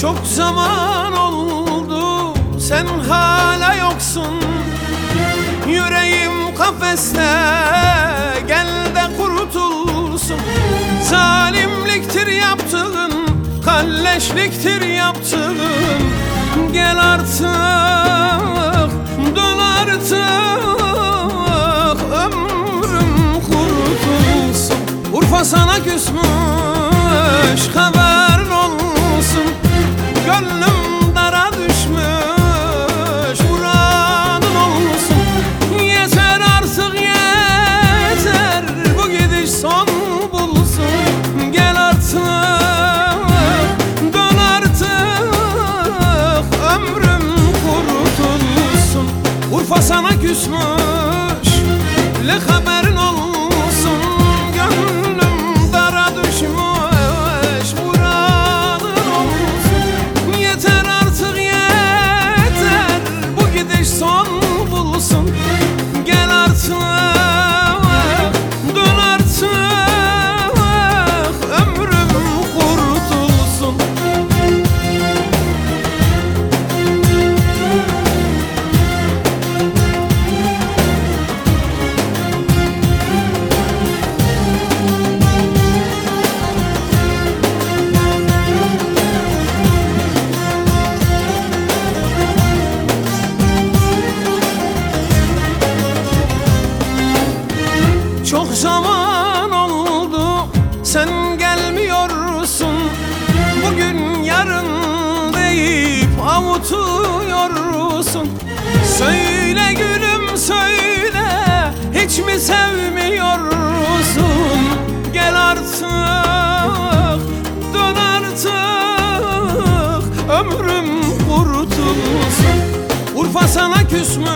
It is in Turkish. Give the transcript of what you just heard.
Çok zaman oldu sen hala yoksun. Yüreğim kafeste gel de kurtulsun. Zalimliktir yaptığın kalleşliktir yaptığın. Gel artık dön artık ömrüm kurtulsun. Urfa sana küsmüş haberin son bulsun. Gel artık dön artık. Ömrüm kurtulsun. Urfa sana küsmüş le Çok zaman oldu sen gelmiyorsun. Bugün yarın deyip avutuyorsun. Söyle gülüm söyle hiç mi sevmiyorsun? Gel artık dön artık ömrüm kurtulsun. Urfa sana küsmüş